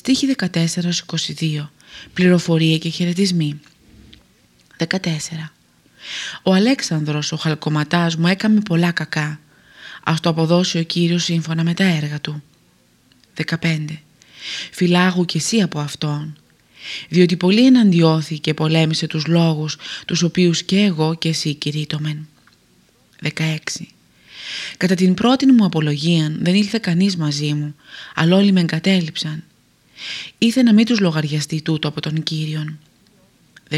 Στίχη 14-22. Πληροφορία και χαιρετισμοί. 14. Ο Αλέξανδρος, ο χαλκοματάς μου έκαμε πολλά κακά. Ας το αποδώσει ο Κύριος σύμφωνα με τα έργα του. 15. Φυλάγου κι εσύ από Αυτόν. Διότι πολύ εναντιώθη και πολέμησε τους λόγους τους οποίους και εγώ και εσύ κηρύττωμεν. 16. Κατά την πρώτη μου απολογία δεν ήλθε κανείς μαζί μου, αλλά όλοι με εγκατέλειψαν. Ήθε να μην τους λογαριαστεί τούτο από τον Κύριον. 17.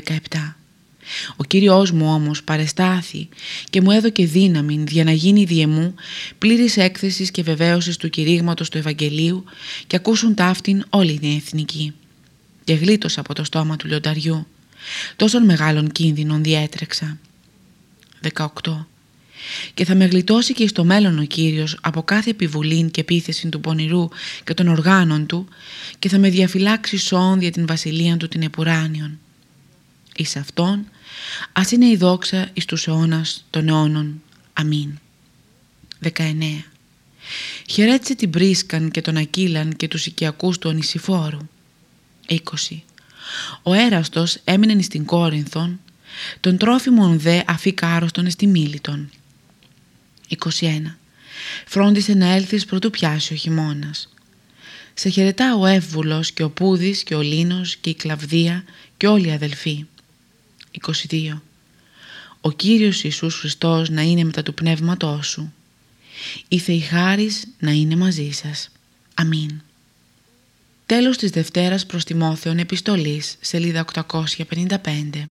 Ο Κύριος μου όμως παρεστάθη και μου έδωκε δύναμη για να γίνει διεμού πλήρης έκθεσης και βεβαίωσης του κηρύγματος του Ευαγγελίου και ακούσουν ταύτην όλη την εθνική. Και γλίτωσα από το στόμα του λιονταριού. Τόσων μεγάλων κίνδυνων διέτρεξα. 18. Και θα με γλιτώσει και στο μέλλον ο Κύριος από κάθε επιβουλή και επίθεση του πονηρού και των οργάνων του και θα με διαφυλάξει σών για την βασιλεία του την επουράνιον. Εις αυτόν ας είναι η δόξα εις τους αιώνας των αιώνων. Αμήν. 19. Χαιρέτησε την Πρίσκαν και τον Ακύλαν και τους οικιακούς του Ονησιφόρου. 20. Ο έραστος έμεινε στην Κόρινθον, τον τρόφιμον δε αφήκα άρρωστον στη Μίλητον. 21. Φρόντισε να έλθεις πρωτού πιάσει ο χειμώνας. Σε χαιρετά ο Εύβουλος και ο Πούδης και ο Λίνος και η Κλαβδία και όλοι οι αδελφοί. 22. Ο Κύριος Ιησούς Χριστός να είναι μετά του πνεύματός σου. Η Θεή χάρις να είναι μαζί σας. Αμήν. Τέλος της Δευτέρας προς Τιμόθεων Επιστολής, σελίδα 855.